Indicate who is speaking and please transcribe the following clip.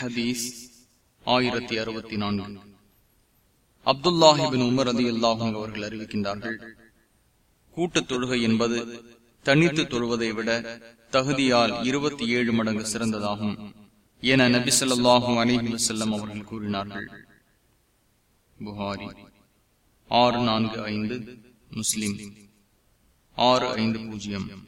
Speaker 1: ஹதீஸ் ஆயிரத்தி அறுபத்தி நான்கு. அப்துல்லாஹிபின் உமர் அதி அல்லாஹும் அவர்கள் அறிவிக்கின்றார்கள் கூட்டுத் தொழுகை என்பது தனித்து தொழுவதை விட தகுதியால் இருபத்தி ஏழு மடங்கு சிறந்ததாகும் என நபி சொல்லாஹும் அலிஹி செல்லம் அவர்கள் கூறினார்கள். புகாரி ஆறு நான்கு ஐந்து முஸ்லிம் ஆறு ஐந்து பூஜ்ஜியம்.